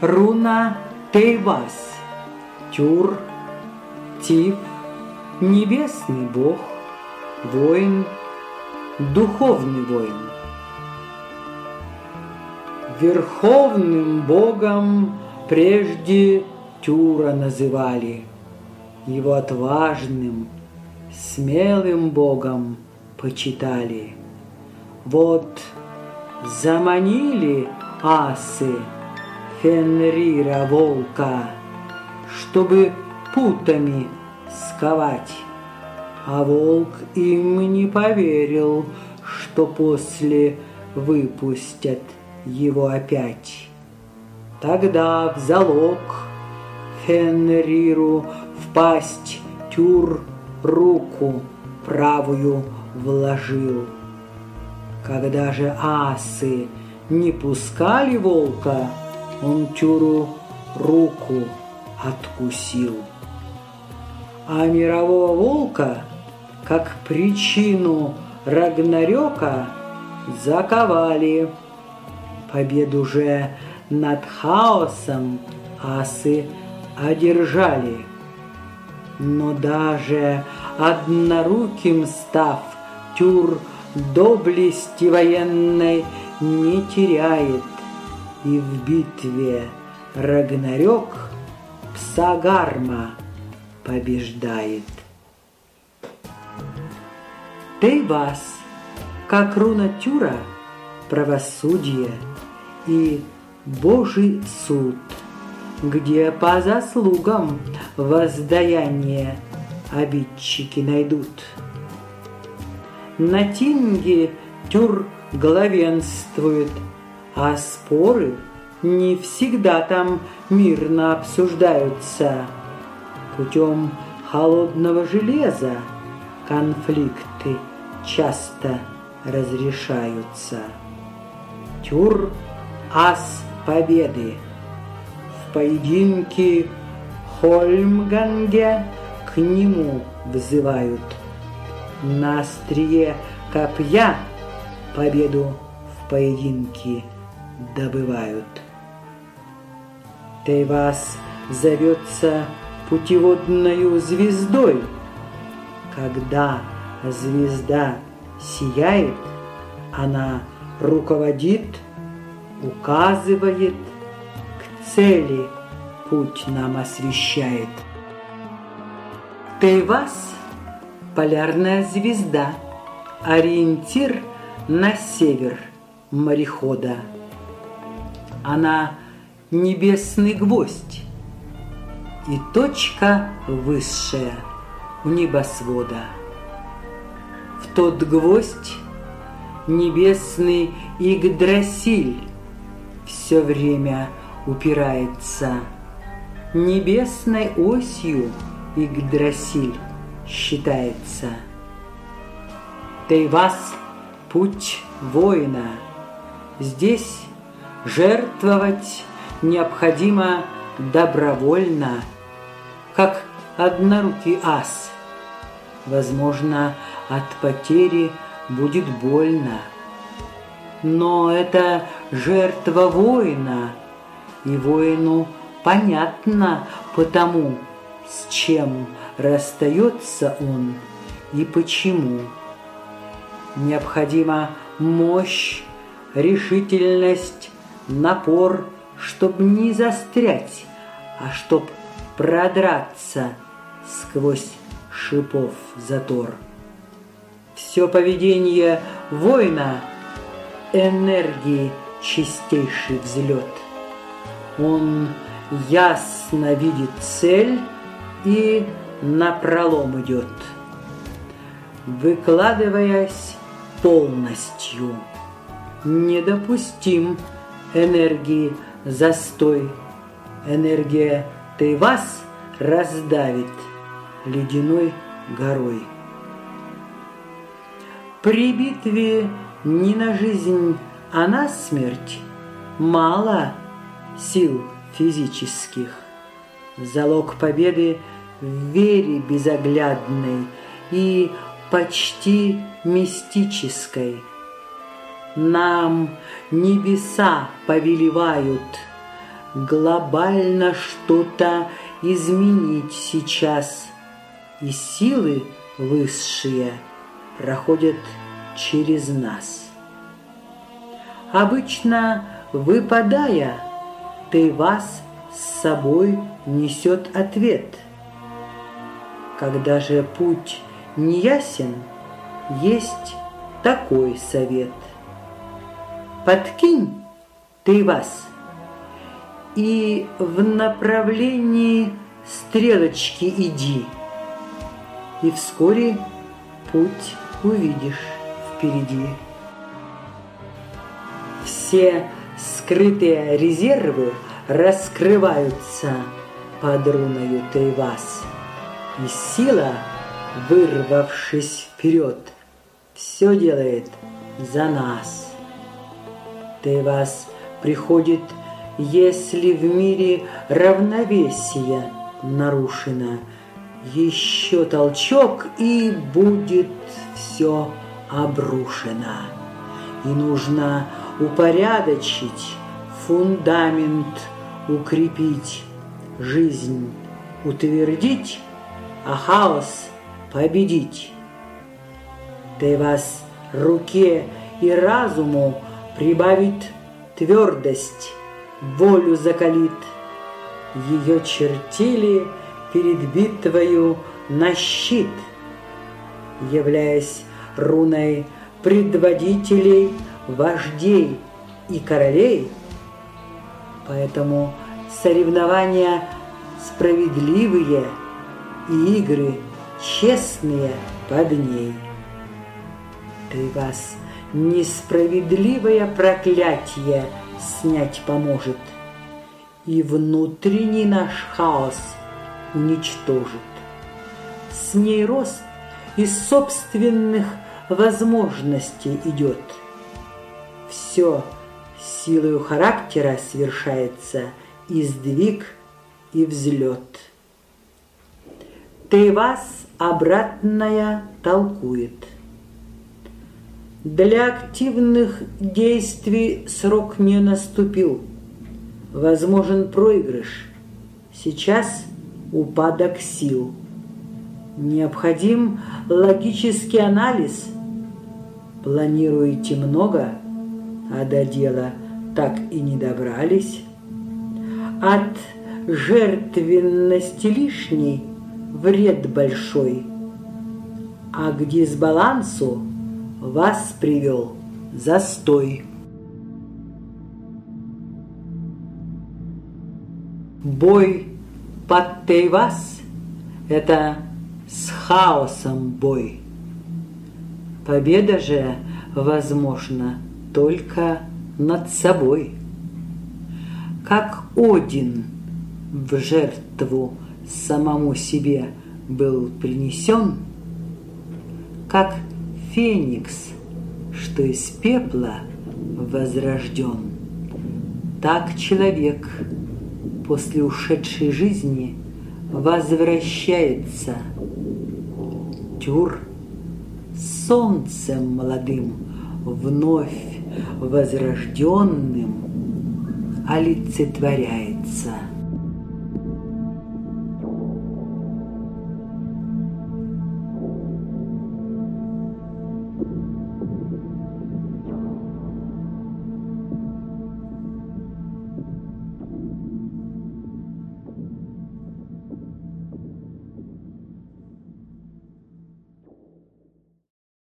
руна Тейвас, Тюр, Тиф, небесный бог, воин, духовный воин. Верховным богом прежде Тюра называли, его отважным, смелым богом почитали. Вот заманили асы Фенрира волка, чтобы путами сковать. А волк им не поверил, что после выпустят его опять. Тогда в залог Фенриру в пасть Тюр руку правую вложил. Когда же асы не пускали волка, он Тюру руку откусил. А мирового волка, как причину Рагнарёка, заковали. Победу же над хаосом асы одержали. Но даже одноруким став, Тюр доблести военной не теряет, И в битве Рагнарёк пса Гарма побеждает. Тейвас, как руна Тюра, правосудие и Божий суд, где по заслугам воздаяние обидчики найдут. На Тинге Тюр главенствует, а споры не всегда там мирно обсуждаются. Путем холодного железа конфликты часто разрешаются. Тюр – ас победы. В поединке Хольмганге к нему взывают. На острие копья победу в поединке добывают. Тейвас зовется путеводною звездой. Когда звезда сияет, она руководит – указывает, к цели путь нам освещает. Тейвас – полярная звезда, ориентир на север морехода. Она – небесный гвоздь и точка высшая у небосвода. В тот гвоздь небесный Игдрасиль все время упирается. Небесной осью Игдрасиль считается. Тейвас – путь воина. Здесь жертвовать необходимо добровольно, как однорукий ас. Возможно, от потери будет больно. Но это жертва воина, и воину понятно потому, с чем расстается он и почему. Необходима мощь, решительность, напор, чтобы не застрять, а чтоб продраться сквозь шипов затор. Все поведение воина энергии чистейший взлет. Он ясно видит цель и напролом идет, выкладываясь полностью. Недопустим энергии застой. Энергия ты вас раздавит ледяной горой. При битве не на жизнь, а на смерть мало сил физических. Залог победы в вере безоглядной и почти мистической. Нам небеса повелевают глобально что-то изменить сейчас, и силы высшие проходят через нас. Обычно, выпадая, ты вас с собой несет ответ. Когда же путь неясен, есть такой совет. Подкинь ты вас и в направлении стрелочки иди, и вскоре путь увидишь впереди. Все скрытые резервы раскрываются под руною Тейвас, и сила, вырвавшись вперед, все делает за нас. Тейвас приходит, если в мире равновесие нарушено. Еще толчок, и будет все обрушено. И нужно упорядочить, фундамент укрепить, жизнь утвердить, а хаос победить. Ты вас руке и разуму прибавит твердость, волю закалит. Ее чертили перед битвою на щит, являясь руной предводителей, вождей и королей. Поэтому соревнования справедливые и игры честные под ней. Ты вас несправедливое проклятие снять поможет, и внутренний наш хаос уничтожит. С ней рост из собственных возможностей идет. Все силою характера совершается и сдвиг, и взлет. Ты вас обратная толкует. Для активных действий срок не наступил. Возможен проигрыш. Сейчас упадок сил. Необходим логический анализ. Планируете много, а до дела так и не добрались. От жертвенности лишней вред большой, а к дисбалансу вас привел застой. Бой под Тейвас – это с хаосом бой. Победа же возможна только над собой. Как Один в жертву самому себе был принесен, как феникс, что из пепла возрожден, так человек после ушедшей жизни возвращается. Тюр солнцем молодым, вновь возрожденным олицетворяется.